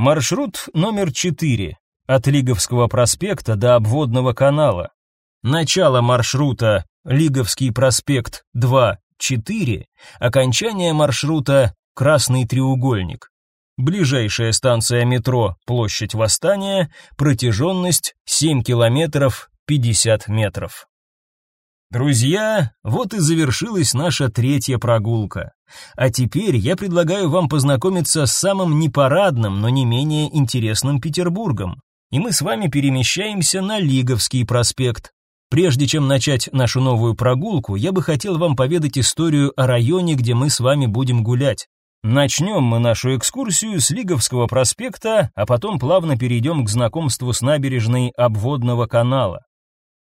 Маршрут номер 4. От Лиговского проспекта до обводного канала. Начало маршрута Лиговский проспект 2-4, окончание маршрута Красный треугольник. Ближайшая станция метро Площадь Восстания, протяженность 7 километров 50 метров. Друзья, вот и завершилась наша третья прогулка. А теперь я предлагаю вам познакомиться с самым непарадным, но не менее интересным Петербургом. И мы с вами перемещаемся на Лиговский проспект. Прежде чем начать нашу новую прогулку, я бы хотел вам поведать историю о районе, где мы с вами будем гулять. Начнем мы нашу экскурсию с Лиговского проспекта, а потом плавно перейдем к знакомству с набережной обводного канала.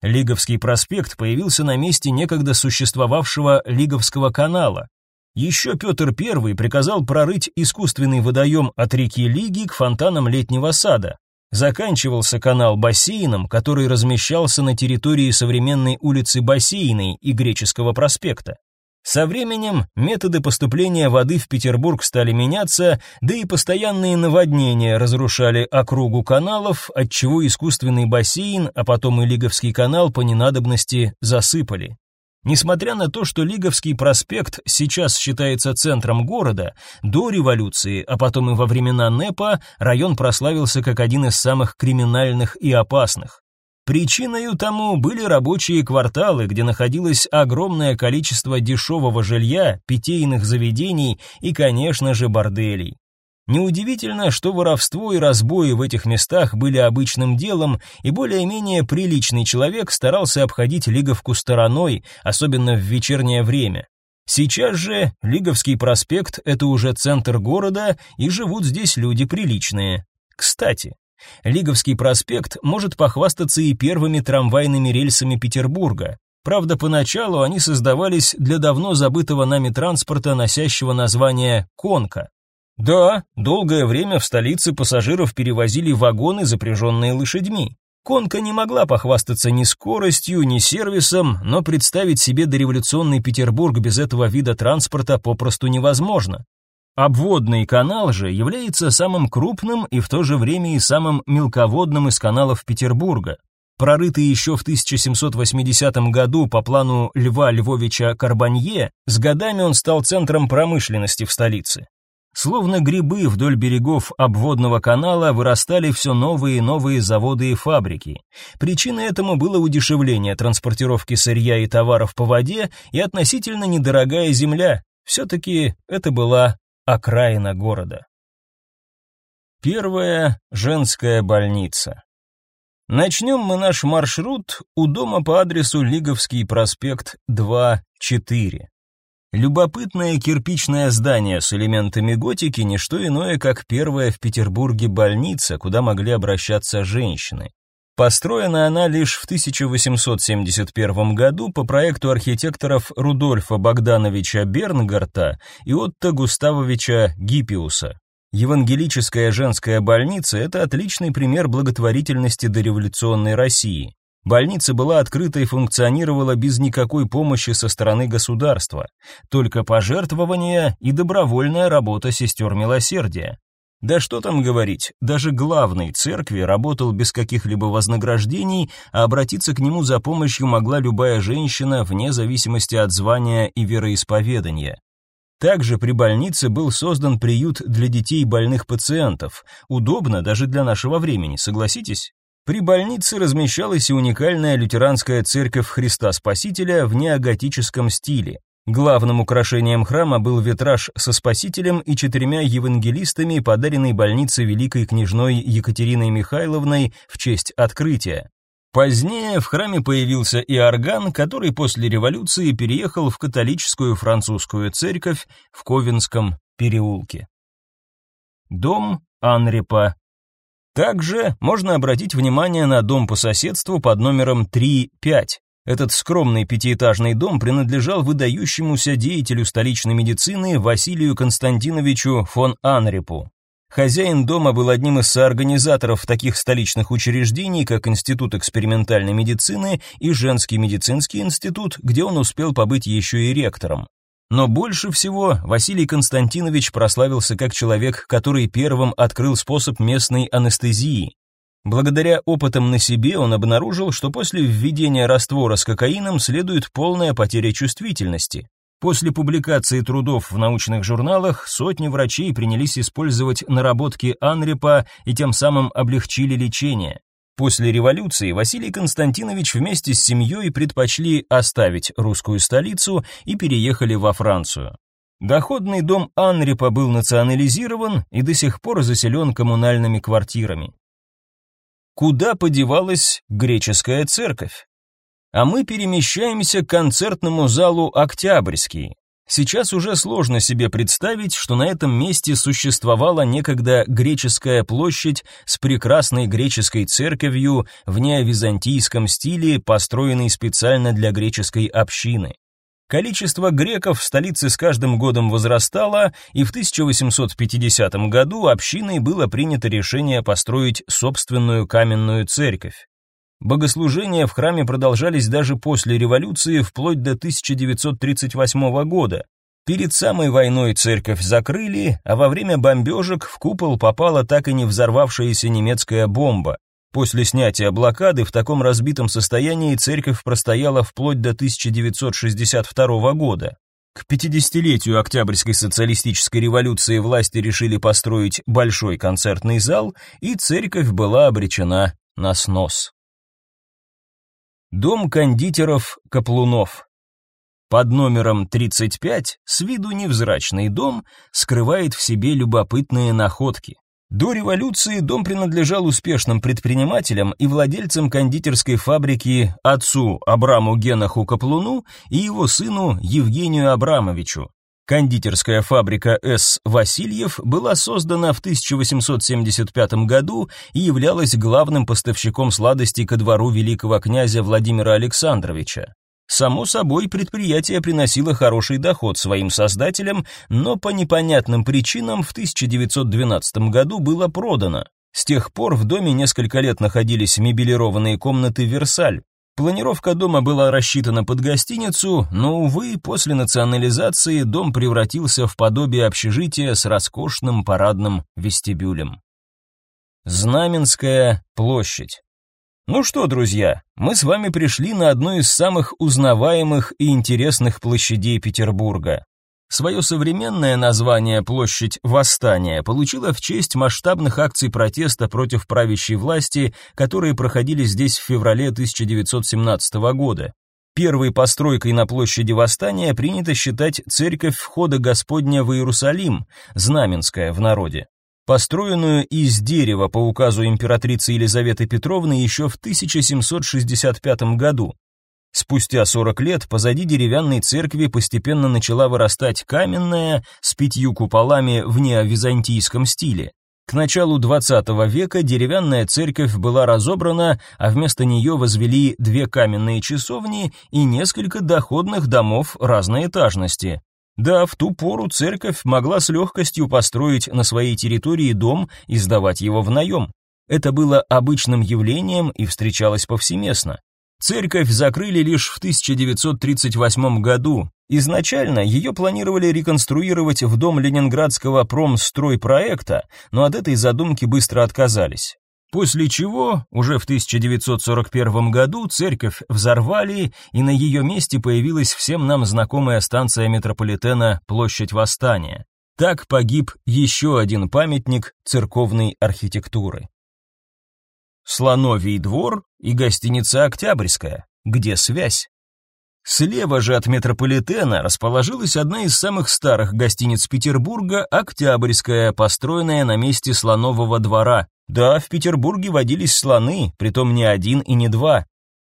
Лиговский проспект появился на месте некогда существовавшего Лиговского канала. Еще Петр I приказал прорыть искусственный водоем от реки Лиги к фонтанам летнего сада. Заканчивался канал бассейном, который размещался на территории современной улицы Бассейной и Греческого проспекта. Со временем методы поступления воды в Петербург стали меняться, да и постоянные наводнения разрушали округу каналов, отчего искусственный бассейн, а потом и Лиговский канал по ненадобности засыпали. Несмотря на то, что Лиговский проспект сейчас считается центром города, до революции, а потом и во времена НЭПа, район прославился как один из самых криминальных и опасных. Причиной тому были рабочие кварталы, где находилось огромное количество дешевого жилья, питейных заведений и, конечно же, борделей. Неудивительно, что воровство и разбои в этих местах были обычным делом, и более-менее приличный человек старался обходить Лиговку стороной, особенно в вечернее время. Сейчас же Лиговский проспект – это уже центр города, и живут здесь люди приличные. Кстати, Лиговский проспект может похвастаться и первыми трамвайными рельсами Петербурга. Правда, поначалу они создавались для давно забытого нами транспорта, носящего название «конка». Да, долгое время в столице пассажиров перевозили вагоны, запряженные лошадьми. Конка не могла похвастаться ни скоростью, ни сервисом, но представить себе дореволюционный Петербург без этого вида транспорта попросту невозможно. Обводный канал же является самым крупным и в то же время и самым мелководным из каналов Петербурга. Прорытый еще в 1780 году по плану Льва Львовича Карбанье, с годами он стал центром промышленности в столице. Словно грибы вдоль берегов обводного канала вырастали все новые и новые заводы и фабрики. Причиной этому было удешевление транспортировки сырья и товаров по воде и относительно недорогая земля. Все-таки это была Окраина города. Первая женская больница. Начнем мы наш маршрут у дома по адресу Лиговский проспект 2-4. Любопытное кирпичное здание с элементами готики – не что иное, как первая в Петербурге больница, куда могли обращаться женщины. Построена она лишь в 1871 году по проекту архитекторов Рудольфа Богдановича Бернгарта и Отто Густавовича Гиппиуса. Евангелическая женская больница – это отличный пример благотворительности дореволюционной России. Больница была открыта и функционировала без никакой помощи со стороны государства, только пожертвования и добровольная работа сестер милосердия. Да что там говорить, даже главный церкви работал без каких-либо вознаграждений, а обратиться к нему за помощью могла любая женщина вне зависимости от звания и вероисповедания. Также при больнице был создан приют для детей больных пациентов. Удобно даже для нашего времени, согласитесь? При больнице размещалась и уникальная лютеранская церковь Христа Спасителя в неоготическом стиле. Главным украшением храма был витраж со Спасителем и четырьмя евангелистами, подаренный больнице великой княжной Екатериной Михайловной в честь открытия. Позднее в храме появился и орган, который после революции переехал в католическую французскую церковь в Ковенском переулке. Дом Анрипа. Также можно обратить внимание на дом по соседству под номером 3-5. Этот скромный пятиэтажный дом принадлежал выдающемуся деятелю столичной медицины Василию Константиновичу фон Анрипу. Хозяин дома был одним из соорганизаторов таких столичных учреждений, как Институт экспериментальной медицины и Женский медицинский институт, где он успел побыть еще и ректором. Но больше всего Василий Константинович прославился как человек, который первым открыл способ местной анестезии. Благодаря опытам на себе он обнаружил, что после введения раствора с кокаином следует полная потеря чувствительности. После публикации трудов в научных журналах сотни врачей принялись использовать наработки Анрипа и тем самым облегчили лечение. После революции Василий Константинович вместе с семьей предпочли оставить русскую столицу и переехали во Францию. Доходный дом Анрипа был национализирован и до сих пор заселен коммунальными квартирами куда подевалась греческая церковь. А мы перемещаемся к концертному залу «Октябрьский». Сейчас уже сложно себе представить, что на этом месте существовала некогда греческая площадь с прекрасной греческой церковью в неовизантийском стиле, построенной специально для греческой общины. Количество греков в столице с каждым годом возрастало, и в 1850 году общиной было принято решение построить собственную каменную церковь. Богослужения в храме продолжались даже после революции вплоть до 1938 года. Перед самой войной церковь закрыли, а во время бомбежек в купол попала так и не взорвавшаяся немецкая бомба. После снятия блокады в таком разбитом состоянии церковь простояла вплоть до 1962 года. К 50-летию Октябрьской социалистической революции власти решили построить большой концертный зал, и церковь была обречена на снос. Дом кондитеров Каплунов. Под номером 35 с виду невзрачный дом скрывает в себе любопытные находки. До революции дом принадлежал успешным предпринимателям и владельцам кондитерской фабрики отцу Абраму Генаху Каплуну и его сыну Евгению Абрамовичу. Кондитерская фабрика С. Васильев была создана в 1875 году и являлась главным поставщиком сладостей ко двору великого князя Владимира Александровича. Само собой, предприятие приносило хороший доход своим создателям, но по непонятным причинам в 1912 году было продано. С тех пор в доме несколько лет находились мебелированные комнаты «Версаль». Планировка дома была рассчитана под гостиницу, но, увы, после национализации дом превратился в подобие общежития с роскошным парадным вестибюлем. Знаменская площадь. Ну что, друзья, мы с вами пришли на одну из самых узнаваемых и интересных площадей Петербурга. Свое современное название «Площадь Восстания» получила в честь масштабных акций протеста против правящей власти, которые проходили здесь в феврале 1917 года. Первой постройкой на площади Восстания принято считать церковь входа Господня в Иерусалим, Знаменская в народе построенную из дерева по указу императрицы Елизаветы Петровны еще в 1765 году. Спустя 40 лет позади деревянной церкви постепенно начала вырастать каменная с пятью куполами в неовизантийском стиле. К началу XX века деревянная церковь была разобрана, а вместо нее возвели две каменные часовни и несколько доходных домов разной этажности. Да, в ту пору церковь могла с легкостью построить на своей территории дом и сдавать его в наем. Это было обычным явлением и встречалось повсеместно. Церковь закрыли лишь в 1938 году. Изначально ее планировали реконструировать в дом ленинградского промстройпроекта, но от этой задумки быстро отказались. После чего уже в 1941 году церковь взорвали, и на ее месте появилась всем нам знакомая станция метрополитена Площадь Восстания. Так погиб еще один памятник церковной архитектуры. Слоновий двор и гостиница Октябрьская. Где связь? Слева же от метрополитена расположилась одна из самых старых гостиниц Петербурга «Октябрьская», построенная на месте слонового двора. Да, в Петербурге водились слоны, притом не один и не два.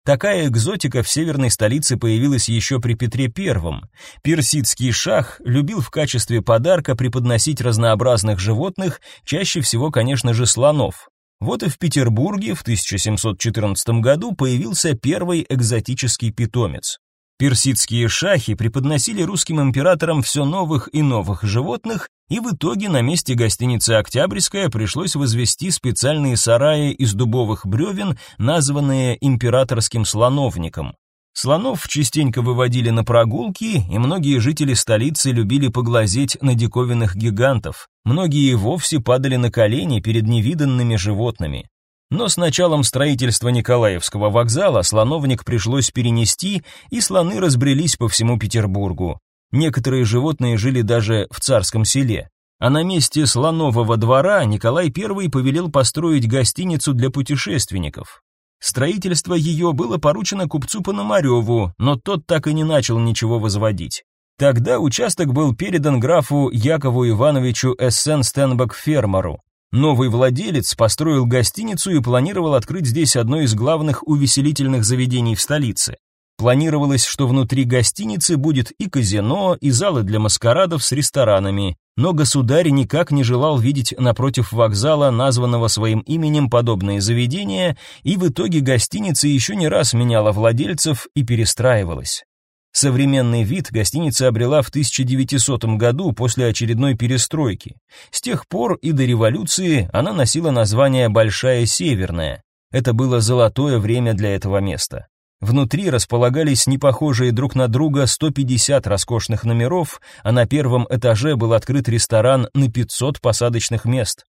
Такая экзотика в северной столице появилась еще при Петре I. Персидский шах любил в качестве подарка преподносить разнообразных животных, чаще всего, конечно же, слонов. Вот и в Петербурге в 1714 году появился первый экзотический питомец. Персидские шахи преподносили русским императорам все новых и новых животных, и в итоге на месте гостиницы «Октябрьская» пришлось возвести специальные сараи из дубовых бревен, названные императорским слоновником. Слонов частенько выводили на прогулки, и многие жители столицы любили поглазеть на диковинных гигантов. Многие и вовсе падали на колени перед невиданными животными. Но с началом строительства Николаевского вокзала слоновник пришлось перенести, и слоны разбрелись по всему Петербургу. Некоторые животные жили даже в царском селе. А на месте слонового двора Николай I повелел построить гостиницу для путешественников. Строительство ее было поручено купцу Пономареву, но тот так и не начал ничего возводить. Тогда участок был передан графу Якову Ивановичу Эссен-Стенбек-фермеру. Новый владелец построил гостиницу и планировал открыть здесь одно из главных увеселительных заведений в столице. Планировалось, что внутри гостиницы будет и казино, и залы для маскарадов с ресторанами, но государь никак не желал видеть напротив вокзала, названного своим именем, подобные заведения, и в итоге гостиница еще не раз меняла владельцев и перестраивалась. Современный вид гостиница обрела в 1900 году после очередной перестройки. С тех пор и до революции она носила название Большая Северная. Это было золотое время для этого места. Внутри располагались непохожие друг на друга 150 роскошных номеров, а на первом этаже был открыт ресторан на 500 посадочных мест.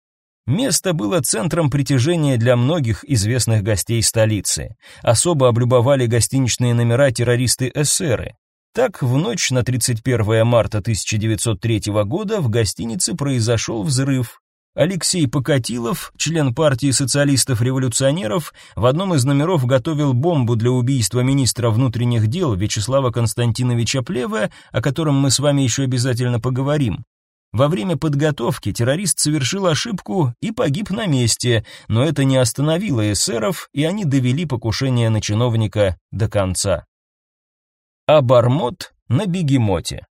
Место было центром притяжения для многих известных гостей столицы. Особо облюбовали гостиничные номера террористы-эсеры. Так, в ночь на 31 марта 1903 года в гостинице произошел взрыв. Алексей Покатилов, член партии социалистов-революционеров, в одном из номеров готовил бомбу для убийства министра внутренних дел Вячеслава Константиновича Плева, о котором мы с вами еще обязательно поговорим. Во время подготовки террорист совершил ошибку и погиб на месте, но это не остановило эсеров, и они довели покушение на чиновника до конца. Обормот на бегемоте.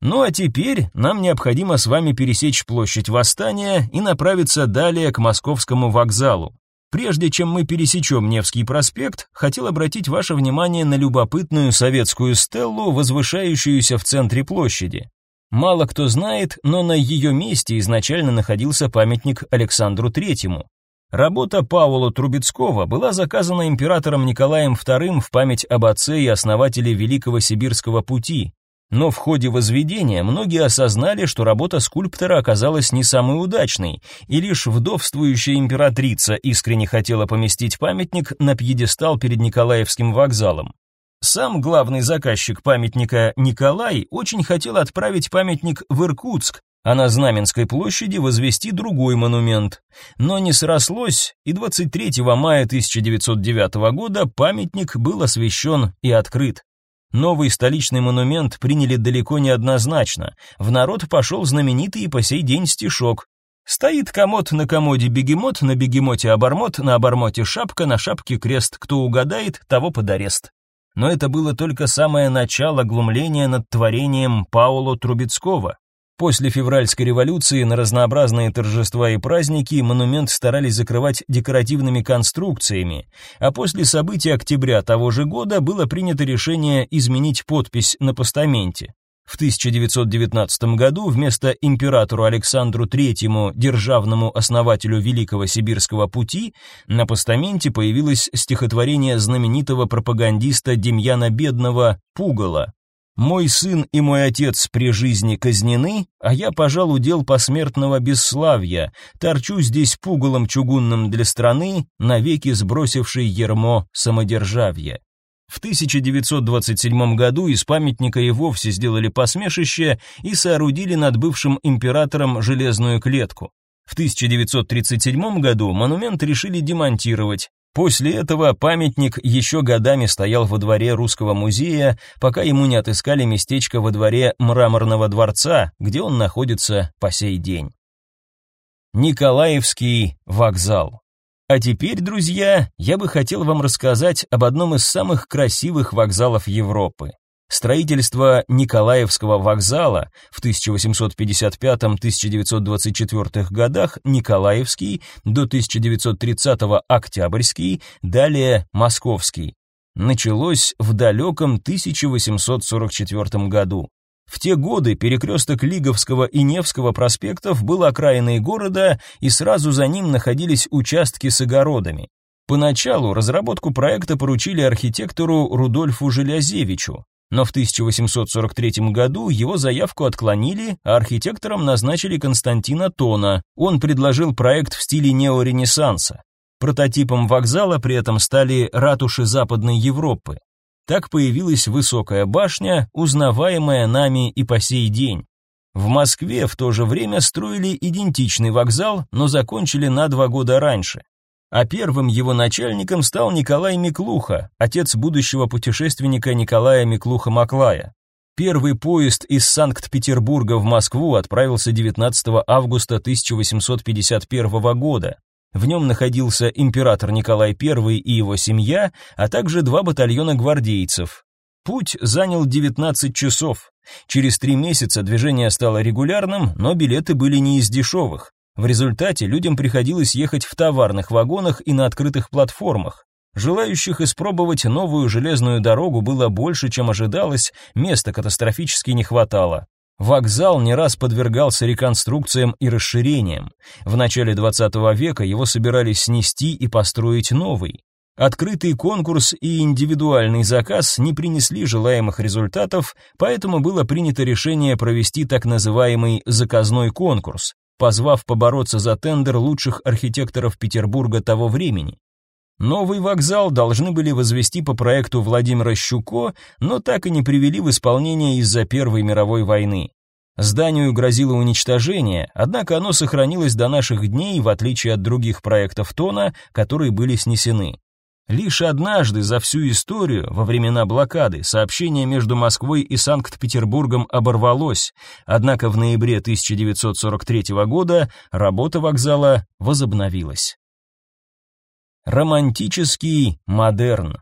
Ну а теперь нам необходимо с вами пересечь площадь Восстания и направиться далее к Московскому вокзалу. Прежде чем мы пересечем Невский проспект, хотел обратить ваше внимание на любопытную советскую стеллу, возвышающуюся в центре площади. Мало кто знает, но на ее месте изначально находился памятник Александру III. Работа Павла Трубецкого была заказана императором Николаем II в память об отце и основателе Великого Сибирского пути. Но в ходе возведения многие осознали, что работа скульптора оказалась не самой удачной, и лишь вдовствующая императрица искренне хотела поместить памятник на пьедестал перед Николаевским вокзалом. Сам главный заказчик памятника Николай очень хотел отправить памятник в Иркутск, а на Знаменской площади возвести другой монумент. Но не срослось, и 23 мая 1909 года памятник был освящен и открыт. Новый столичный монумент приняли далеко не однозначно. В народ пошел знаменитый по сей день стишок. Стоит комод на комоде бегемот, на бегемоте обормот, на обормоте шапка, на шапке крест. Кто угадает, того под арест но это было только самое начало глумления над творением Пауло Трубецкого. После февральской революции на разнообразные торжества и праздники монумент старались закрывать декоративными конструкциями, а после событий октября того же года было принято решение изменить подпись на постаменте. В 1919 году вместо императору Александру III, державному основателю Великого Сибирского пути, на постаменте появилось стихотворение знаменитого пропагандиста Демьяна Бедного «Пугало». «Мой сын и мой отец при жизни казнены, а я пожал дел посмертного бесславья, торчу здесь пугалом чугунным для страны, навеки сбросивший ермо самодержавья». В 1927 году из памятника и вовсе сделали посмешище и соорудили над бывшим императором железную клетку. В 1937 году монумент решили демонтировать. После этого памятник еще годами стоял во дворе Русского музея, пока ему не отыскали местечко во дворе Мраморного дворца, где он находится по сей день. Николаевский вокзал а теперь, друзья, я бы хотел вам рассказать об одном из самых красивых вокзалов Европы. Строительство Николаевского вокзала в 1855-1924 годах Николаевский, до 1930 Октябрьский, далее Московский. Началось в далеком 1844 году. В те годы перекресток Лиговского и Невского проспектов был окраиной города, и сразу за ним находились участки с огородами. Поначалу разработку проекта поручили архитектору Рудольфу Желязевичу, но в 1843 году его заявку отклонили, а архитектором назначили Константина Тона. Он предложил проект в стиле неоренессанса. Прототипом вокзала при этом стали ратуши Западной Европы. Так появилась высокая башня, узнаваемая нами и по сей день. В Москве в то же время строили идентичный вокзал, но закончили на два года раньше. А первым его начальником стал Николай Миклуха, отец будущего путешественника Николая Миклуха-Маклая. Первый поезд из Санкт-Петербурга в Москву отправился 19 августа 1851 года. В нем находился император Николай I и его семья, а также два батальона гвардейцев. Путь занял 19 часов. Через три месяца движение стало регулярным, но билеты были не из дешевых. В результате людям приходилось ехать в товарных вагонах и на открытых платформах. Желающих испробовать новую железную дорогу было больше, чем ожидалось, места катастрофически не хватало. Вокзал не раз подвергался реконструкциям и расширениям. В начале 20 века его собирались снести и построить новый. Открытый конкурс и индивидуальный заказ не принесли желаемых результатов, поэтому было принято решение провести так называемый заказной конкурс, позвав побороться за тендер лучших архитекторов Петербурга того времени. Новый вокзал должны были возвести по проекту Владимира Щуко, но так и не привели в исполнение из-за Первой мировой войны. Зданию грозило уничтожение, однако оно сохранилось до наших дней, в отличие от других проектов Тона, которые были снесены. Лишь однажды за всю историю, во времена блокады, сообщение между Москвой и Санкт-Петербургом оборвалось, однако в ноябре 1943 года работа вокзала возобновилась. Романтический модерн.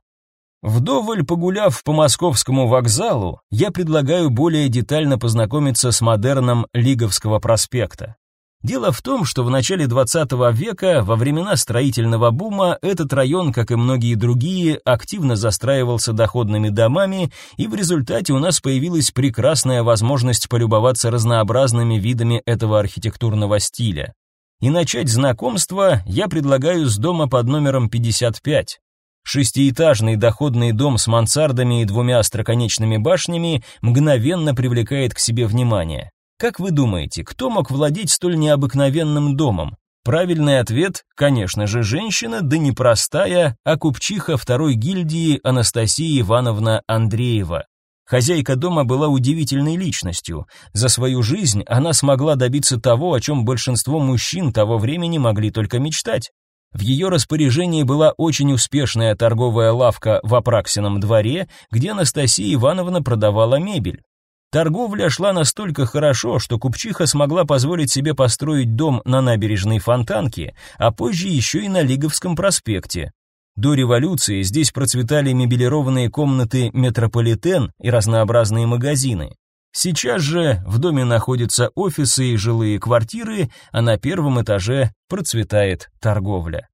Вдоволь погуляв по московскому вокзалу, я предлагаю более детально познакомиться с модерном Лиговского проспекта. Дело в том, что в начале 20 века, во времена строительного бума, этот район, как и многие другие, активно застраивался доходными домами, и в результате у нас появилась прекрасная возможность полюбоваться разнообразными видами этого архитектурного стиля. И начать знакомство я предлагаю с дома под номером 55. Шестиэтажный доходный дом с мансардами и двумя остроконечными башнями мгновенно привлекает к себе внимание. Как вы думаете, кто мог владеть столь необыкновенным домом? Правильный ответ, конечно же, женщина, да не простая, а купчиха второй гильдии Анастасия Ивановна Андреева. Хозяйка дома была удивительной личностью. За свою жизнь она смогла добиться того, о чем большинство мужчин того времени могли только мечтать. В ее распоряжении была очень успешная торговая лавка в Апраксином дворе, где Анастасия Ивановна продавала мебель. Торговля шла настолько хорошо, что купчиха смогла позволить себе построить дом на набережной Фонтанке, а позже еще и на Лиговском проспекте. До революции здесь процветали мебелированные комнаты метрополитен и разнообразные магазины. Сейчас же в доме находятся офисы и жилые квартиры, а на первом этаже процветает торговля.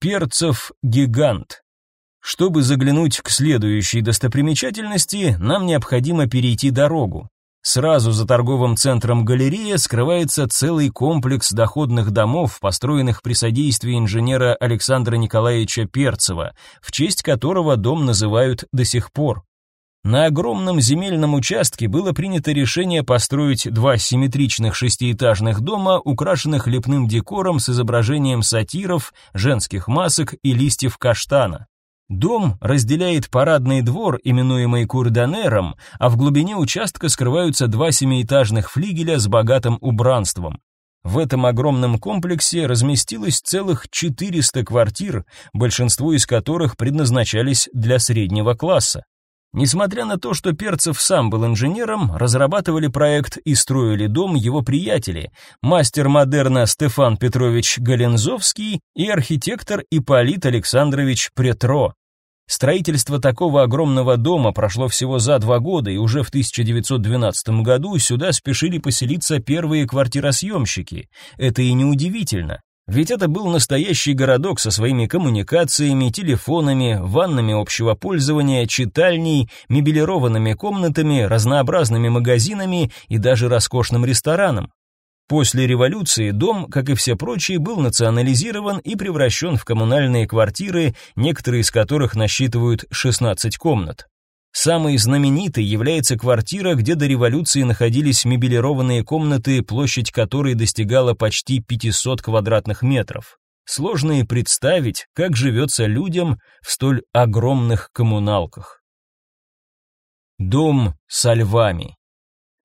Перцев гигант. Чтобы заглянуть к следующей достопримечательности, нам необходимо перейти дорогу. Сразу за торговым центром галерея скрывается целый комплекс доходных домов, построенных при содействии инженера Александра Николаевича Перцева, в честь которого дом называют до сих пор. На огромном земельном участке было принято решение построить два симметричных шестиэтажных дома, украшенных лепным декором с изображением сатиров, женских масок и листьев каштана. Дом разделяет парадный двор, именуемый Курданером, а в глубине участка скрываются два семиэтажных флигеля с богатым убранством. В этом огромном комплексе разместилось целых 400 квартир, большинство из которых предназначались для среднего класса. Несмотря на то, что Перцев сам был инженером, разрабатывали проект и строили дом его приятели, мастер модерна Стефан Петрович Галензовский и архитектор Ипполит Александрович Претро. Строительство такого огромного дома прошло всего за два года, и уже в 1912 году сюда спешили поселиться первые квартиросъемщики. Это и неудивительно. Ведь это был настоящий городок со своими коммуникациями, телефонами, ваннами общего пользования, читальней, мебелированными комнатами, разнообразными магазинами и даже роскошным рестораном. После революции дом, как и все прочие, был национализирован и превращен в коммунальные квартиры, некоторые из которых насчитывают 16 комнат. Самой знаменитой является квартира, где до революции находились мебелированные комнаты, площадь которой достигала почти 500 квадратных метров. Сложно и представить, как живется людям в столь огромных коммуналках. Дом со львами.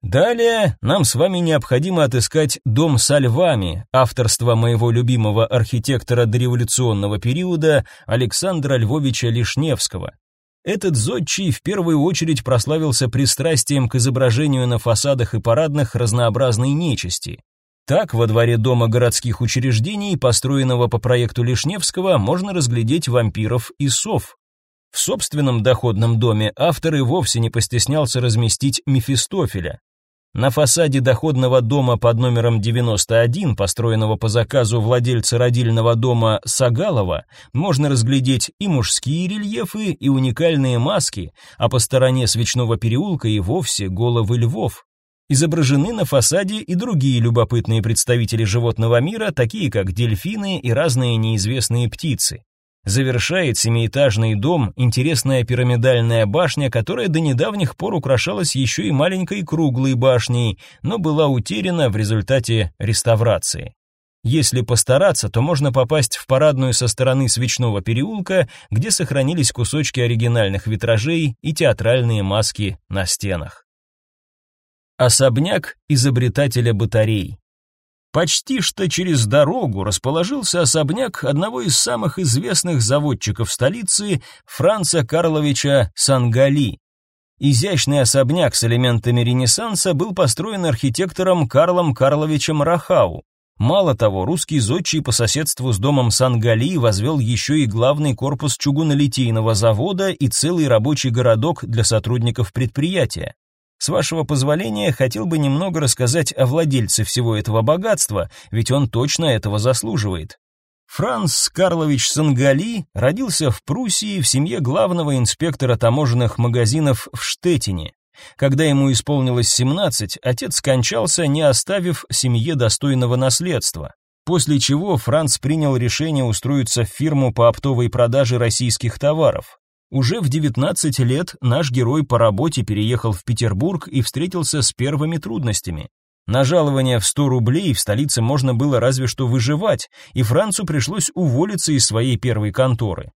Далее нам с вами необходимо отыскать дом со львами авторства моего любимого архитектора дореволюционного периода Александра Львовича Лишневского. Этот зодчий в первую очередь прославился пристрастием к изображению на фасадах и парадных разнообразной нечисти. Так, во дворе дома городских учреждений, построенного по проекту Лишневского, можно разглядеть вампиров и сов. В собственном доходном доме авторы вовсе не постеснялся разместить Мефистофеля, на фасаде доходного дома под номером 91, построенного по заказу владельца родильного дома Сагалова, можно разглядеть и мужские рельефы, и уникальные маски, а по стороне Свечного переулка и вовсе головы львов. Изображены на фасаде и другие любопытные представители животного мира, такие как дельфины и разные неизвестные птицы. Завершает семиэтажный дом интересная пирамидальная башня, которая до недавних пор украшалась еще и маленькой круглой башней, но была утеряна в результате реставрации. Если постараться, то можно попасть в парадную со стороны свечного переулка, где сохранились кусочки оригинальных витражей и театральные маски на стенах. Особняк изобретателя батарей. Почти что через дорогу расположился особняк одного из самых известных заводчиков столицы Франца Карловича Сангали. Изящный особняк с элементами Ренессанса был построен архитектором Карлом Карловичем Рахау. Мало того, русский зодчий по соседству с домом Сангали возвел еще и главный корпус чугунолитейного завода и целый рабочий городок для сотрудников предприятия. С вашего позволения, хотел бы немного рассказать о владельце всего этого богатства, ведь он точно этого заслуживает. Франц Карлович Сангали родился в Пруссии в семье главного инспектора таможенных магазинов в Штеттине. Когда ему исполнилось 17, отец скончался, не оставив семье достойного наследства. После чего Франц принял решение устроиться в фирму по оптовой продаже российских товаров. Уже в 19 лет наш герой по работе переехал в Петербург и встретился с первыми трудностями. На жалование в 100 рублей в столице можно было разве что выживать, и Францу пришлось уволиться из своей первой конторы.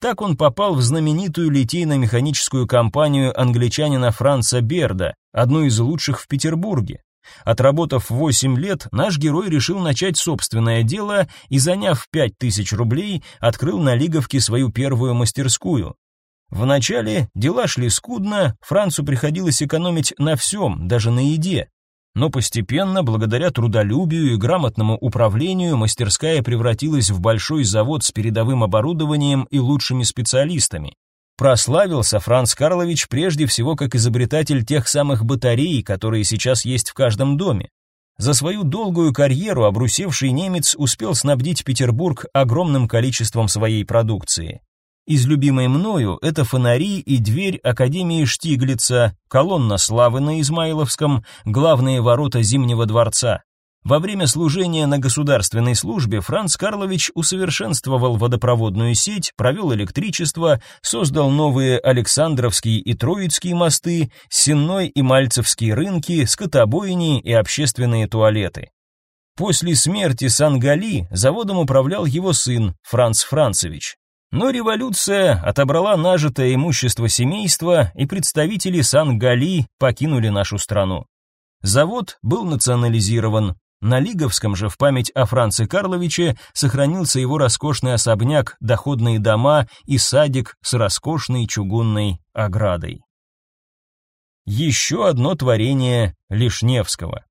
Так он попал в знаменитую литейно-механическую компанию англичанина Франца Берда, одну из лучших в Петербурге. Отработав 8 лет, наш герой решил начать собственное дело и, заняв 5000 рублей, открыл на Лиговке свою первую мастерскую, Вначале дела шли скудно, Францу приходилось экономить на всем, даже на еде. Но постепенно, благодаря трудолюбию и грамотному управлению, мастерская превратилась в большой завод с передовым оборудованием и лучшими специалистами. Прославился Франц Карлович прежде всего как изобретатель тех самых батарей, которые сейчас есть в каждом доме. За свою долгую карьеру обрусевший немец успел снабдить Петербург огромным количеством своей продукции. Из любимой мною это фонари и дверь Академии Штиглица, колонна славы на Измайловском, главные ворота Зимнего дворца. Во время служения на государственной службе Франц Карлович усовершенствовал водопроводную сеть, провел электричество, создал новые Александровские и Троицкие мосты, Сенной и Мальцевские рынки, скотобойни и общественные туалеты. После смерти Сангали заводом управлял его сын Франц Францевич. Но революция отобрала нажитое имущество семейства, и представители Сан-Гали покинули нашу страну. Завод был национализирован. На Лиговском же в память о Франце Карловиче сохранился его роскошный особняк, доходные дома и садик с роскошной чугунной оградой. Еще одно творение Лишневского.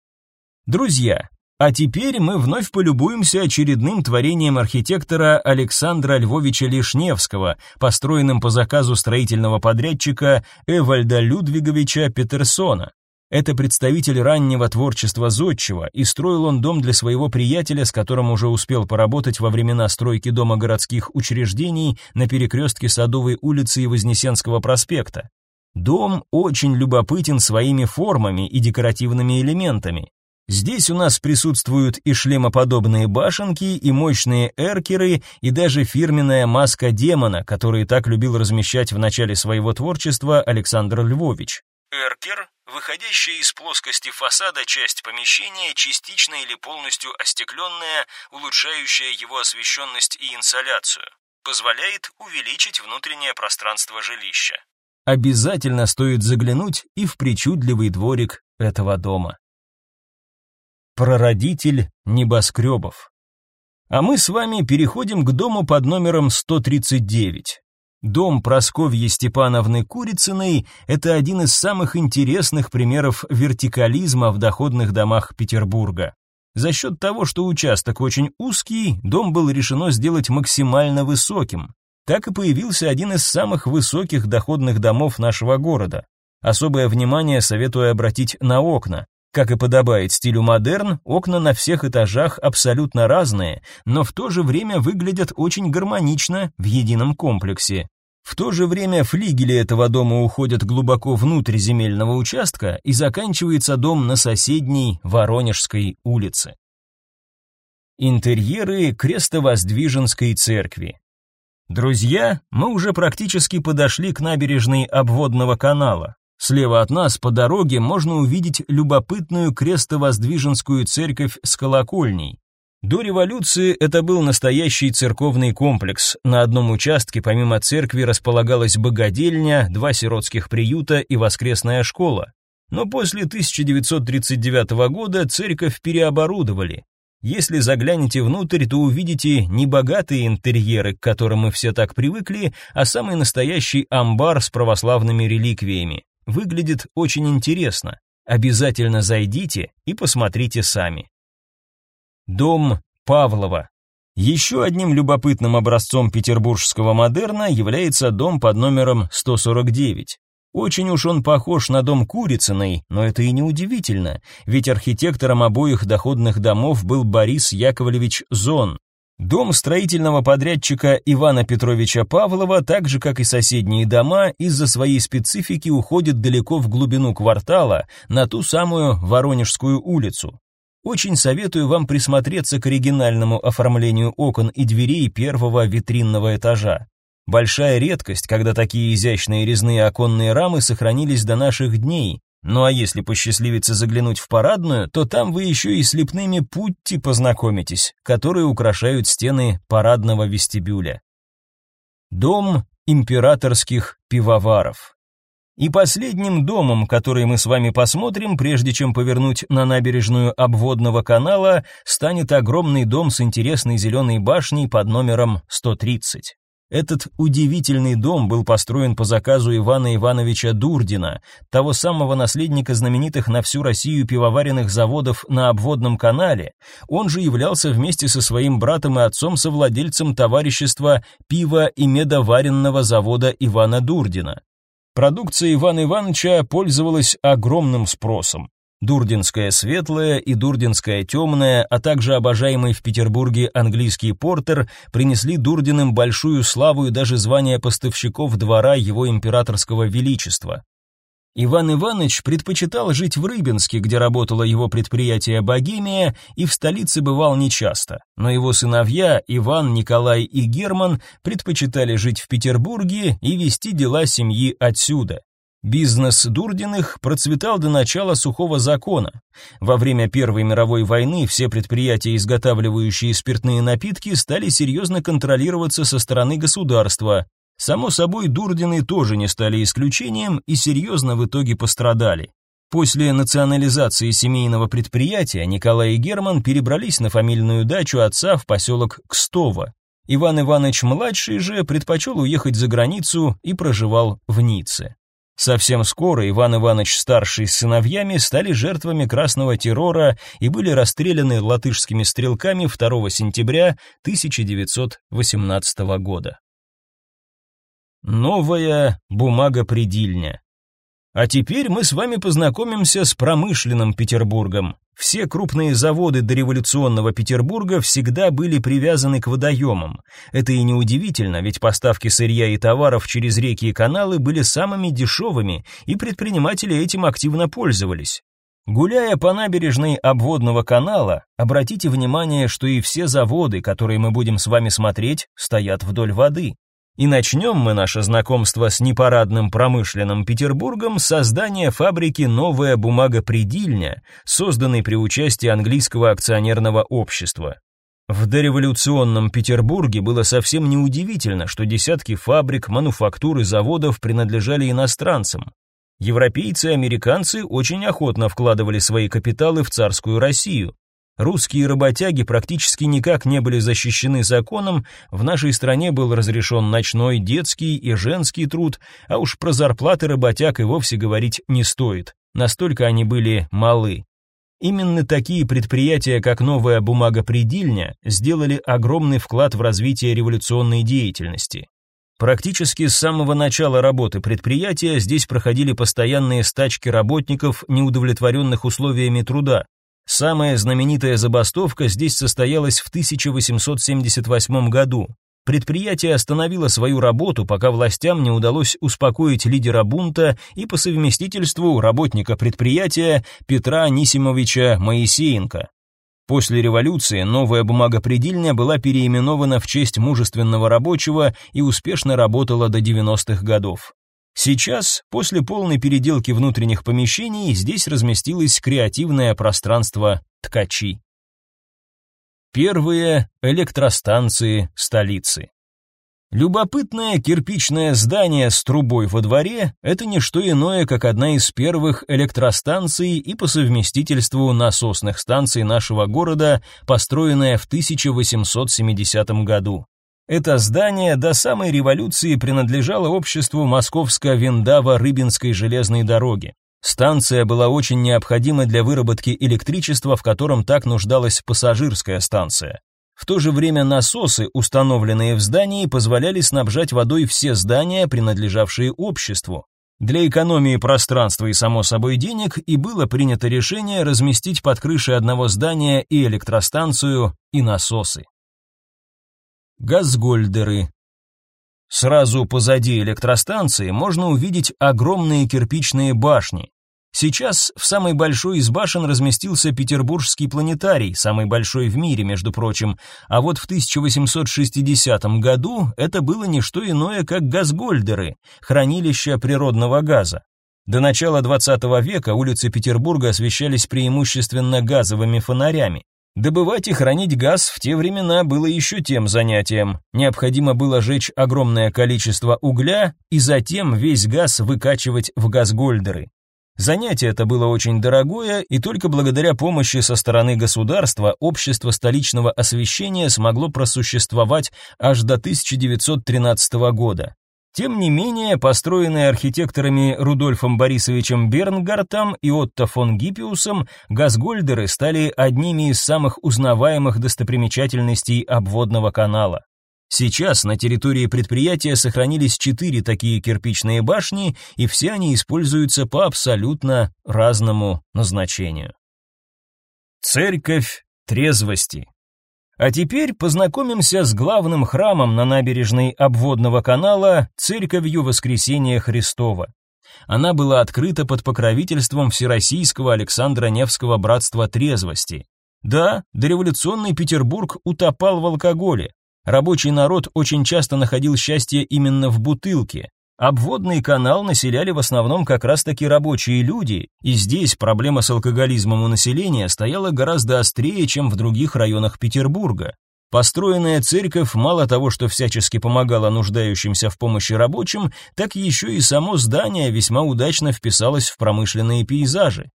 Друзья, а теперь мы вновь полюбуемся очередным творением архитектора Александра Львовича Лишневского, построенным по заказу строительного подрядчика Эвальда Людвиговича Петерсона. Это представитель раннего творчества зодчего, и строил он дом для своего приятеля, с которым уже успел поработать во времена стройки дома городских учреждений на перекрестке Садовой улицы и Вознесенского проспекта. Дом очень любопытен своими формами и декоративными элементами. Здесь у нас присутствуют и шлемоподобные башенки, и мощные эркеры, и даже фирменная маска демона, которую так любил размещать в начале своего творчества Александр Львович. Эркер – выходящая из плоскости фасада часть помещения, частично или полностью остекленная, улучшающая его освещенность и инсоляцию. Позволяет увеличить внутреннее пространство жилища. Обязательно стоит заглянуть и в причудливый дворик этого дома прародитель небоскребов. А мы с вами переходим к дому под номером 139. Дом Просковьи Степановны Курицыной – это один из самых интересных примеров вертикализма в доходных домах Петербурга. За счет того, что участок очень узкий, дом было решено сделать максимально высоким. Так и появился один из самых высоких доходных домов нашего города. Особое внимание советую обратить на окна. Как и подобает стилю модерн, окна на всех этажах абсолютно разные, но в то же время выглядят очень гармонично в едином комплексе. В то же время флигели этого дома уходят глубоко внутрь земельного участка и заканчивается дом на соседней Воронежской улице. Интерьеры крестовоздвиженской церкви. Друзья, мы уже практически подошли к набережной обводного канала. Слева от нас по дороге можно увидеть любопытную крестовоздвиженскую церковь с колокольней. До революции это был настоящий церковный комплекс. На одном участке помимо церкви располагалась богадельня, два сиротских приюта и воскресная школа. Но после 1939 года церковь переоборудовали. Если заглянете внутрь, то увидите не богатые интерьеры, к которым мы все так привыкли, а самый настоящий амбар с православными реликвиями выглядит очень интересно. Обязательно зайдите и посмотрите сами. Дом Павлова. Еще одним любопытным образцом петербургского модерна является дом под номером 149. Очень уж он похож на дом Курицыной, но это и не удивительно, ведь архитектором обоих доходных домов был Борис Яковлевич Зон, Дом строительного подрядчика Ивана Петровича Павлова, так же как и соседние дома, из-за своей специфики уходит далеко в глубину квартала, на ту самую Воронежскую улицу. Очень советую вам присмотреться к оригинальному оформлению окон и дверей первого витринного этажа. Большая редкость, когда такие изящные резные оконные рамы сохранились до наших дней, ну а если посчастливится заглянуть в парадную, то там вы еще и с лепными путти познакомитесь, которые украшают стены парадного вестибюля. Дом императорских пивоваров. И последним домом, который мы с вами посмотрим, прежде чем повернуть на набережную обводного канала, станет огромный дом с интересной зеленой башней под номером 130. Этот удивительный дом был построен по заказу Ивана Ивановича Дурдина, того самого наследника знаменитых на всю Россию пивоваренных заводов на обводном канале. Он же являлся вместе со своим братом и отцом совладельцем товарищества пива и медоваренного завода Ивана Дурдина. Продукция Ивана Ивановича пользовалась огромным спросом. Дурдинская светлая и Дурдинская темная, а также обожаемый в Петербурге английский портер принесли Дурдиным большую славу и даже звание поставщиков двора его императорского величества. Иван Иванович предпочитал жить в Рыбинске, где работало его предприятие «Богемия», и в столице бывал нечасто. Но его сыновья Иван, Николай и Герман предпочитали жить в Петербурге и вести дела семьи отсюда. Бизнес Дурдиных процветал до начала сухого закона. Во время Первой мировой войны все предприятия, изготавливающие спиртные напитки, стали серьезно контролироваться со стороны государства. Само собой, Дурдины тоже не стали исключением и серьезно в итоге пострадали. После национализации семейного предприятия Николай и Герман перебрались на фамильную дачу отца в поселок Кстово. Иван Иванович-младший же предпочел уехать за границу и проживал в Ницце. Совсем скоро Иван Иванович старший с сыновьями стали жертвами красного террора и были расстреляны латышскими стрелками 2 сентября 1918 года. Новая бумага-предильня. А теперь мы с вами познакомимся с промышленным Петербургом. Все крупные заводы дореволюционного Петербурга всегда были привязаны к водоемам. Это и неудивительно, ведь поставки сырья и товаров через реки и каналы были самыми дешевыми, и предприниматели этим активно пользовались. Гуляя по набережной обводного канала, обратите внимание, что и все заводы, которые мы будем с вами смотреть, стоят вдоль воды. И начнем мы наше знакомство с непарадным промышленным Петербургом с создания фабрики «Новая бумагопредильня», созданной при участии английского акционерного общества. В дореволюционном Петербурге было совсем неудивительно, что десятки фабрик, мануфактур и заводов принадлежали иностранцам. Европейцы и американцы очень охотно вкладывали свои капиталы в царскую Россию, Русские работяги практически никак не были защищены законом, в нашей стране был разрешен ночной, детский и женский труд, а уж про зарплаты работяг и вовсе говорить не стоит, настолько они были малы. Именно такие предприятия, как новая бумагопредельня, сделали огромный вклад в развитие революционной деятельности. Практически с самого начала работы предприятия здесь проходили постоянные стачки работников, неудовлетворенных условиями труда, Самая знаменитая забастовка здесь состоялась в 1878 году. Предприятие остановило свою работу, пока властям не удалось успокоить лидера бунта и по совместительству работника предприятия Петра Анисимовича Моисеенко. После революции новая бумагопредельня была переименована в честь мужественного рабочего и успешно работала до 90-х годов. Сейчас, после полной переделки внутренних помещений, здесь разместилось креативное пространство ткачи. Первые электростанции столицы. Любопытное кирпичное здание с трубой во дворе – это не что иное, как одна из первых электростанций и по совместительству насосных станций нашего города, построенная в 1870 году. Это здание до самой революции принадлежало обществу Московско-Виндава-Рыбинской железной дороги. Станция была очень необходима для выработки электричества, в котором так нуждалась пассажирская станция. В то же время насосы, установленные в здании, позволяли снабжать водой все здания, принадлежавшие обществу. Для экономии пространства и само собой денег и было принято решение разместить под крышей одного здания и электростанцию, и насосы. Газгольдеры. Сразу позади электростанции можно увидеть огромные кирпичные башни. Сейчас в самой большой из башен разместился Петербургский планетарий, самый большой в мире, между прочим, а вот в 1860 году это было не что иное, как газгольдеры, хранилища природного газа. До начала 20 века улицы Петербурга освещались преимущественно газовыми фонарями. Добывать и хранить газ в те времена было еще тем занятием. Необходимо было жечь огромное количество угля и затем весь газ выкачивать в газгольдеры. Занятие это было очень дорогое, и только благодаря помощи со стороны государства общество столичного освещения смогло просуществовать аж до 1913 года. Тем не менее, построенные архитекторами Рудольфом Борисовичем Бернгартом и Отто фон Гиппиусом, газгольдеры стали одними из самых узнаваемых достопримечательностей обводного канала. Сейчас на территории предприятия сохранились четыре такие кирпичные башни, и все они используются по абсолютно разному назначению. Церковь трезвости а теперь познакомимся с главным храмом на набережной обводного канала Церковью Воскресения Христова. Она была открыта под покровительством Всероссийского Александра Невского братства трезвости. Да, дореволюционный Петербург утопал в алкоголе. Рабочий народ очень часто находил счастье именно в бутылке. Обводный канал населяли в основном как раз-таки рабочие люди, и здесь проблема с алкоголизмом у населения стояла гораздо острее, чем в других районах Петербурга. Построенная церковь мало того, что всячески помогала нуждающимся в помощи рабочим, так еще и само здание весьма удачно вписалось в промышленные пейзажи.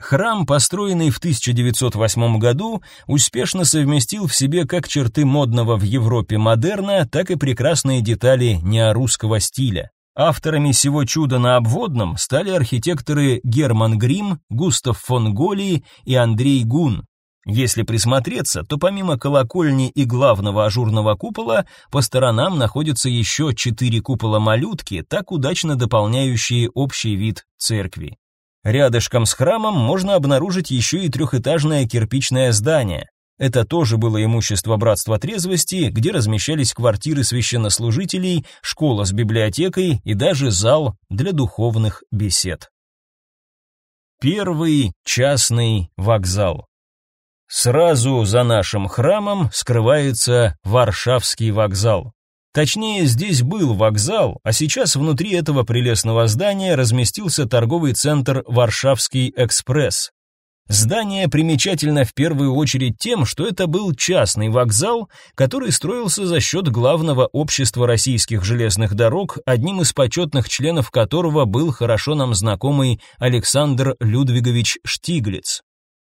Храм, построенный в 1908 году, успешно совместил в себе как черты модного в Европе модерна, так и прекрасные детали неорусского стиля. Авторами всего чуда на обводном стали архитекторы Герман Грим, Густав фон Голи и Андрей Гун. Если присмотреться, то помимо колокольни и главного ажурного купола, по сторонам находятся еще четыре купола-малютки, так удачно дополняющие общий вид церкви. Рядышком с храмом можно обнаружить еще и трехэтажное кирпичное здание. Это тоже было имущество Братства Трезвости, где размещались квартиры священнослужителей, школа с библиотекой и даже зал для духовных бесед. Первый частный вокзал. Сразу за нашим храмом скрывается Варшавский вокзал. Точнее, здесь был вокзал, а сейчас внутри этого прелестного здания разместился торговый центр Варшавский экспресс. Здание примечательно в первую очередь тем, что это был частный вокзал, который строился за счет главного общества российских железных дорог, одним из почетных членов которого был хорошо нам знакомый Александр Людвигович Штиглиц.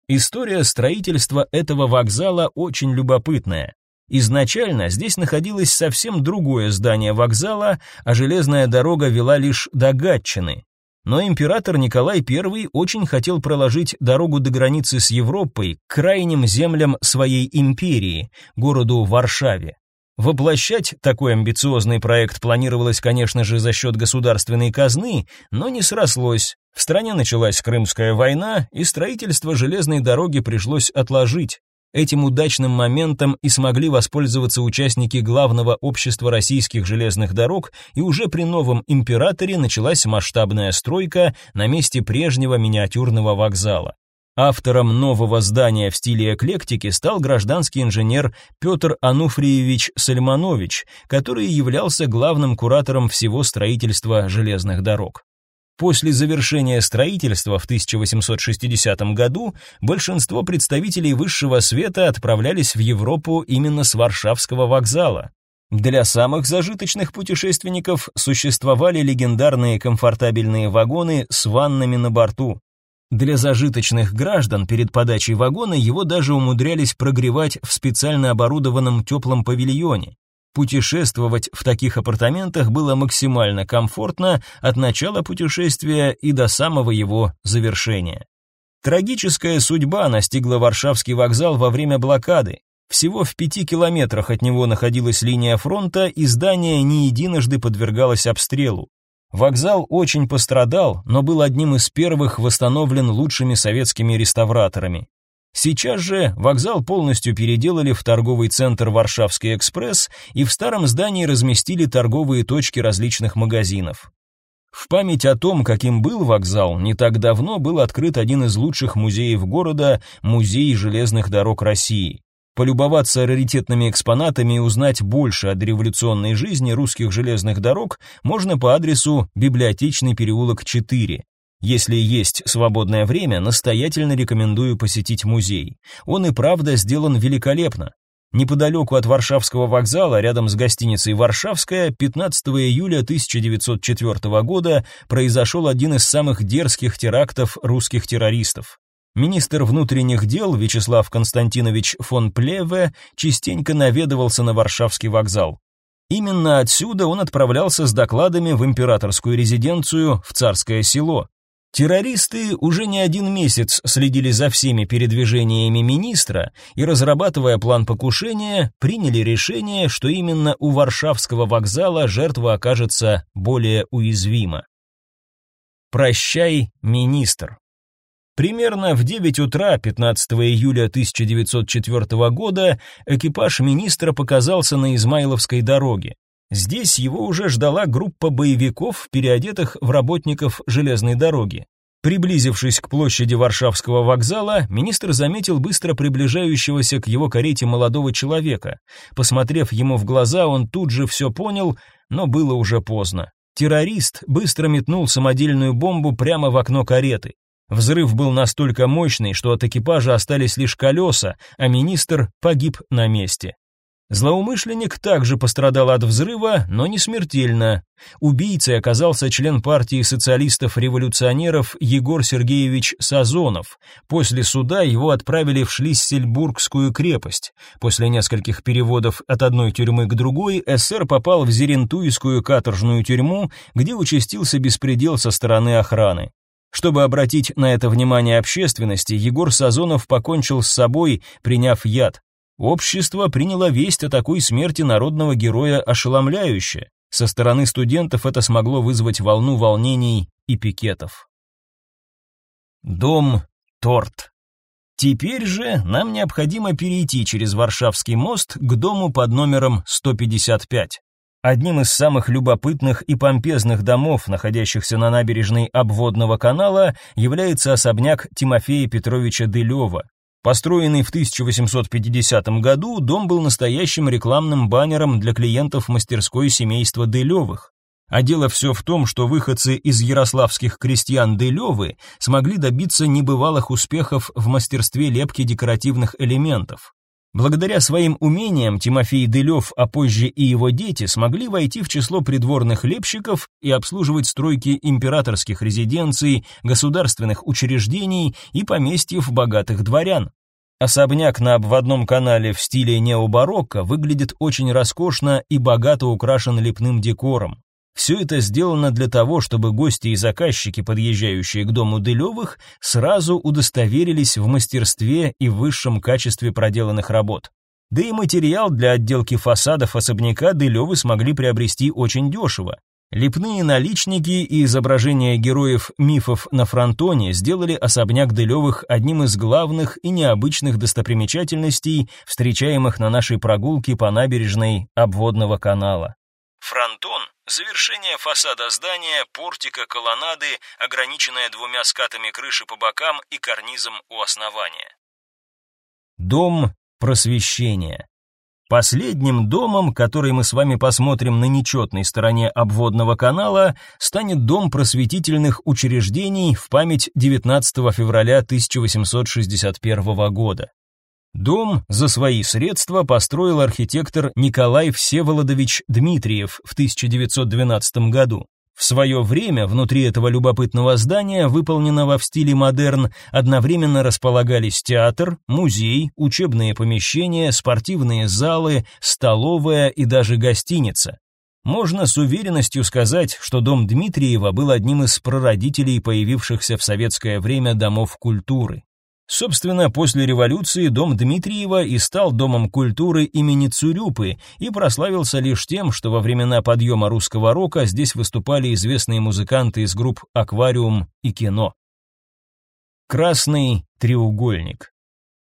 История строительства этого вокзала очень любопытная. Изначально здесь находилось совсем другое здание вокзала, а железная дорога вела лишь до Гатчины. Но император Николай I очень хотел проложить дорогу до границы с Европой к крайним землям своей империи, городу Варшаве. Воплощать такой амбициозный проект планировалось, конечно же, за счет государственной казны, но не срослось. В стране началась Крымская война, и строительство железной дороги пришлось отложить. Этим удачным моментом и смогли воспользоваться участники главного общества российских железных дорог, и уже при новом императоре началась масштабная стройка на месте прежнего миниатюрного вокзала. Автором нового здания в стиле эклектики стал гражданский инженер Петр Ануфриевич Сальманович, который являлся главным куратором всего строительства железных дорог. После завершения строительства в 1860 году большинство представителей высшего света отправлялись в Европу именно с Варшавского вокзала. Для самых зажиточных путешественников существовали легендарные комфортабельные вагоны с ваннами на борту. Для зажиточных граждан перед подачей вагона его даже умудрялись прогревать в специально оборудованном теплом павильоне. Путешествовать в таких апартаментах было максимально комфортно от начала путешествия и до самого его завершения. Трагическая судьба настигла Варшавский вокзал во время блокады. Всего в пяти километрах от него находилась линия фронта, и здание не единожды подвергалось обстрелу. Вокзал очень пострадал, но был одним из первых восстановлен лучшими советскими реставраторами. Сейчас же вокзал полностью переделали в торговый центр Варшавский экспресс и в старом здании разместили торговые точки различных магазинов. В память о том, каким был вокзал, не так давно был открыт один из лучших музеев города Музей железных дорог России. Полюбоваться раритетными экспонатами и узнать больше о революционной жизни русских железных дорог можно по адресу Библиотечный переулок 4. Если есть свободное время, настоятельно рекомендую посетить музей. Он и правда сделан великолепно. Неподалеку от Варшавского вокзала, рядом с гостиницей «Варшавская», 15 июля 1904 года произошел один из самых дерзких терактов русских террористов. Министр внутренних дел Вячеслав Константинович фон Плеве частенько наведывался на Варшавский вокзал. Именно отсюда он отправлялся с докладами в императорскую резиденцию в Царское село. Террористы уже не один месяц следили за всеми передвижениями министра и, разрабатывая план покушения, приняли решение, что именно у Варшавского вокзала жертва окажется более уязвима. «Прощай, министр». Примерно в 9 утра 15 июля 1904 года экипаж министра показался на Измайловской дороге. Здесь его уже ждала группа боевиков, переодетых в работников железной дороги. Приблизившись к площади Варшавского вокзала, министр заметил быстро приближающегося к его карете молодого человека. Посмотрев ему в глаза, он тут же все понял, но было уже поздно. Террорист быстро метнул самодельную бомбу прямо в окно кареты. Взрыв был настолько мощный, что от экипажа остались лишь колеса, а министр погиб на месте. Злоумышленник также пострадал от взрыва, но не смертельно. Убийцей оказался член партии социалистов-революционеров Егор Сергеевич Сазонов. После суда его отправили в Шлиссельбургскую крепость. После нескольких переводов от одной тюрьмы к другой СССР попал в Зерентуйскую каторжную тюрьму, где участился беспредел со стороны охраны. Чтобы обратить на это внимание общественности, Егор Сазонов покончил с собой, приняв яд. Общество приняло весть о такой смерти народного героя ошеломляюще. Со стороны студентов это смогло вызвать волну волнений и пикетов. Дом Торт. Теперь же нам необходимо перейти через Варшавский мост к дому под номером 155. Одним из самых любопытных и помпезных домов, находящихся на набережной обводного канала, является особняк Тимофея Петровича Дылева, Построенный в 1850 году, дом был настоящим рекламным баннером для клиентов мастерской семейства Дылевых. А дело все в том, что выходцы из ярославских крестьян Дылевы смогли добиться небывалых успехов в мастерстве лепки декоративных элементов. Благодаря своим умениям Тимофей Делев, а позже и его дети, смогли войти в число придворных лепщиков и обслуживать стройки императорских резиденций, государственных учреждений и поместьев богатых дворян. Особняк на обводном канале в стиле необарокко выглядит очень роскошно и богато украшен лепным декором. Все это сделано для того, чтобы гости и заказчики, подъезжающие к дому Дылевых, сразу удостоверились в мастерстве и высшем качестве проделанных работ. Да и материал для отделки фасадов особняка Дылевы смогли приобрести очень дешево. Лепные наличники и изображения героев мифов на фронтоне сделали особняк Дылевых одним из главных и необычных достопримечательностей, встречаемых на нашей прогулке по набережной обводного канала. Фронтон – завершение фасада здания, портика, колоннады, ограниченная двумя скатами крыши по бокам и карнизом у основания. Дом просвещения. Последним домом, который мы с вами посмотрим на нечетной стороне обводного канала, станет дом просветительных учреждений в память 19 февраля 1861 года. Дом за свои средства построил архитектор Николай Всеволодович Дмитриев в 1912 году. В свое время внутри этого любопытного здания, выполненного в стиле модерн, одновременно располагались театр, музей, учебные помещения, спортивные залы, столовая и даже гостиница. Можно с уверенностью сказать, что дом Дмитриева был одним из прародителей появившихся в советское время домов культуры. Собственно, после революции дом Дмитриева и стал домом культуры имени Цурюпы и прославился лишь тем, что во времена подъема русского рока здесь выступали известные музыканты из групп «Аквариум» и «Кино». Красный треугольник.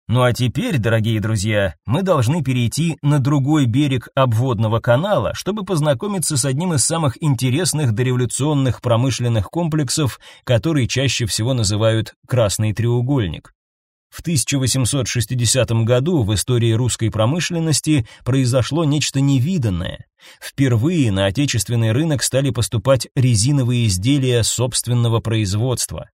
Ну а теперь, дорогие друзья, мы должны перейти на другой берег обводного канала, чтобы познакомиться с одним из самых интересных дореволюционных промышленных комплексов, который чаще всего называют «красный треугольник». В 1860 году в истории русской промышленности произошло нечто невиданное. Впервые на отечественный рынок стали поступать резиновые изделия собственного производства.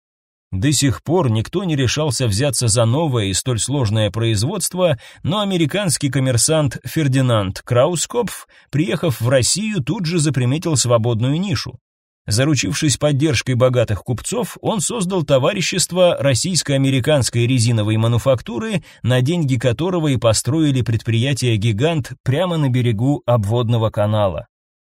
До сих пор никто не решался взяться за новое и столь сложное производство, но американский коммерсант Фердинанд Краускопф, приехав в Россию, тут же заприметил свободную нишу. Заручившись поддержкой богатых купцов, он создал товарищество российско-американской резиновой мануфактуры, на деньги которого и построили предприятие-гигант прямо на берегу обводного канала.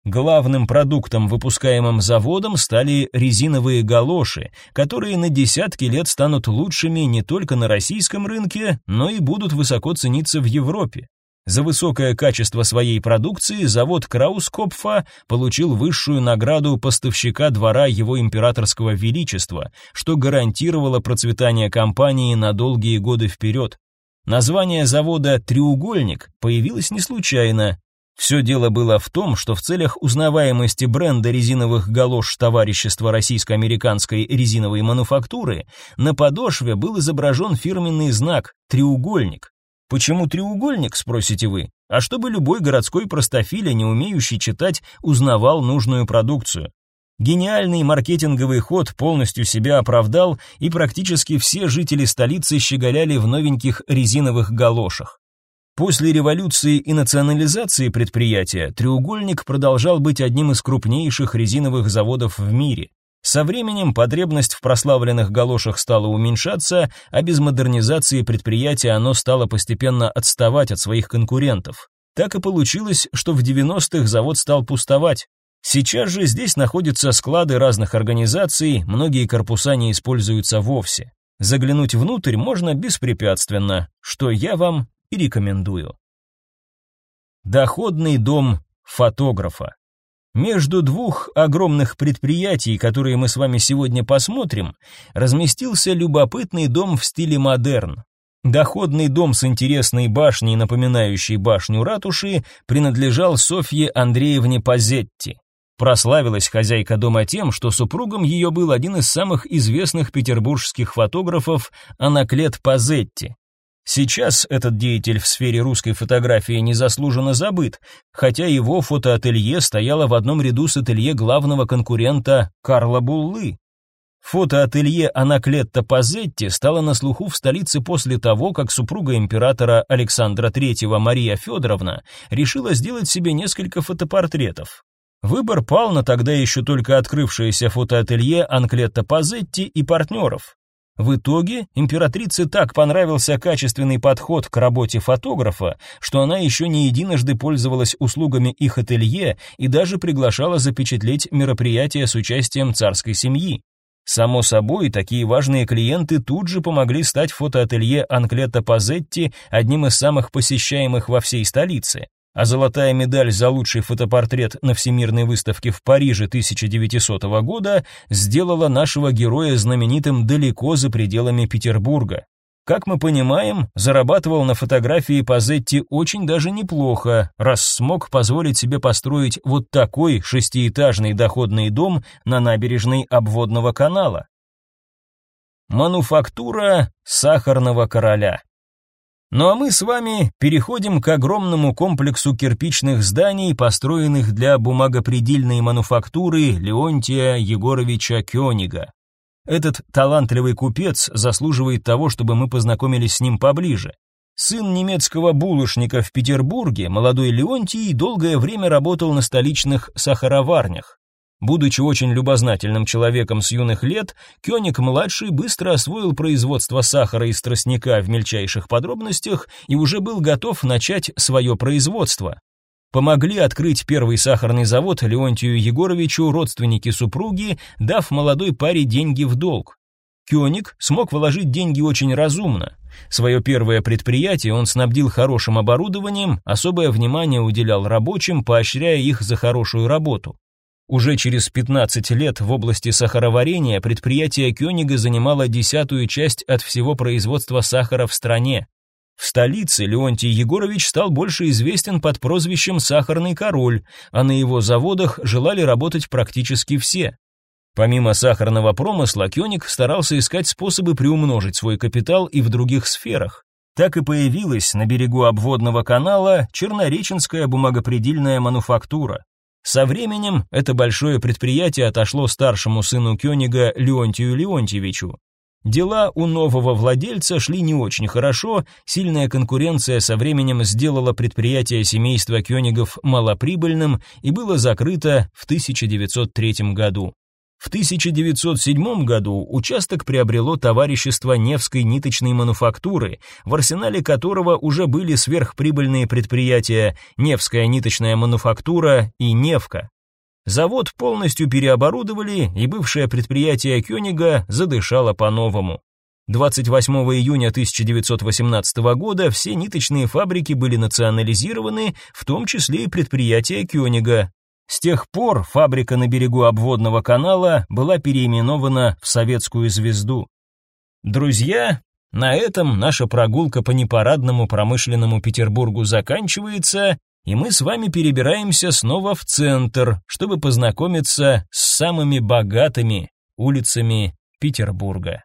Главным продуктом, выпускаемым заводом, стали резиновые галоши, которые на десятки лет станут лучшими не только на российском рынке, но и будут высоко цениться в Европе. За высокое качество своей продукции завод Краускопфа получил высшую награду поставщика двора его императорского величества, что гарантировало процветание компании на долгие годы вперед. Название завода «Треугольник» появилось не случайно. Все дело было в том, что в целях узнаваемости бренда резиновых галош товарищества российско-американской резиновой мануфактуры на подошве был изображен фирменный знак «Треугольник», Почему треугольник, спросите вы? А чтобы любой городской простофиля, не умеющий читать, узнавал нужную продукцию. Гениальный маркетинговый ход полностью себя оправдал, и практически все жители столицы щеголяли в новеньких резиновых галошах. После революции и национализации предприятия треугольник продолжал быть одним из крупнейших резиновых заводов в мире. Со временем потребность в прославленных галошах стала уменьшаться, а без модернизации предприятия оно стало постепенно отставать от своих конкурентов. Так и получилось, что в 90-х завод стал пустовать. Сейчас же здесь находятся склады разных организаций, многие корпуса не используются вовсе. Заглянуть внутрь можно беспрепятственно, что я вам и рекомендую. Доходный дом фотографа. Между двух огромных предприятий, которые мы с вами сегодня посмотрим, разместился любопытный дом в стиле модерн. Доходный дом с интересной башней, напоминающей башню ратуши, принадлежал Софье Андреевне Позетти. Прославилась хозяйка дома тем, что супругом ее был один из самых известных петербургских фотографов Анаклет Позетти. Сейчас этот деятель в сфере русской фотографии незаслуженно забыт, хотя его фотоателье стояло в одном ряду с ателье главного конкурента Карла Буллы. Фотоателье Анаклетта Пазетти стало на слуху в столице после того, как супруга императора Александра III Мария Федоровна решила сделать себе несколько фотопортретов. Выбор пал на тогда еще только открывшееся фотоателье Анклетта Пазетти и партнеров. В итоге императрице так понравился качественный подход к работе фотографа, что она еще не единожды пользовалась услугами их ателье и даже приглашала запечатлеть мероприятия с участием царской семьи. Само собой, такие важные клиенты тут же помогли стать фотоателье Анклета Пазетти одним из самых посещаемых во всей столице а золотая медаль за лучший фотопортрет на Всемирной выставке в Париже 1900 года сделала нашего героя знаменитым далеко за пределами Петербурга. Как мы понимаем, зарабатывал на фотографии Пазетти очень даже неплохо, раз смог позволить себе построить вот такой шестиэтажный доходный дом на набережной обводного канала. Мануфактура сахарного короля. Ну а мы с вами переходим к огромному комплексу кирпичных зданий, построенных для бумагопредельной мануфактуры Леонтия Егоровича Кёнига. Этот талантливый купец заслуживает того, чтобы мы познакомились с ним поближе. Сын немецкого булочника в Петербурге, молодой Леонтий долгое время работал на столичных сахароварнях. Будучи очень любознательным человеком с юных лет, Кёник-младший быстро освоил производство сахара из тростника в мельчайших подробностях и уже был готов начать свое производство. Помогли открыть первый сахарный завод Леонтию Егоровичу родственники супруги, дав молодой паре деньги в долг. Кёник смог вложить деньги очень разумно. Свое первое предприятие он снабдил хорошим оборудованием, особое внимание уделял рабочим, поощряя их за хорошую работу. Уже через 15 лет в области сахароварения предприятие Кёнига занимало десятую часть от всего производства сахара в стране. В столице Леонтий Егорович стал больше известен под прозвищем «Сахарный король», а на его заводах желали работать практически все. Помимо сахарного промысла, Кёник старался искать способы приумножить свой капитал и в других сферах. Так и появилась на берегу обводного канала чернореченская бумагопредельная мануфактура. Со временем это большое предприятие отошло старшему сыну Кёнига Леонтию Леонтьевичу. Дела у нового владельца шли не очень хорошо, сильная конкуренция со временем сделала предприятие семейства Кёнигов малоприбыльным и было закрыто в 1903 году. В 1907 году участок приобрело товарищество Невской ниточной мануфактуры, в арсенале которого уже были сверхприбыльные предприятия Невская ниточная мануфактура и Невка. Завод полностью переоборудовали, и бывшее предприятие Кёнига задышало по-новому. 28 июня 1918 года все ниточные фабрики были национализированы, в том числе и предприятие Кёнига, с тех пор фабрика на берегу обводного канала была переименована в Советскую звезду. Друзья, на этом наша прогулка по непарадному промышленному Петербургу заканчивается, и мы с вами перебираемся снова в центр, чтобы познакомиться с самыми богатыми улицами Петербурга.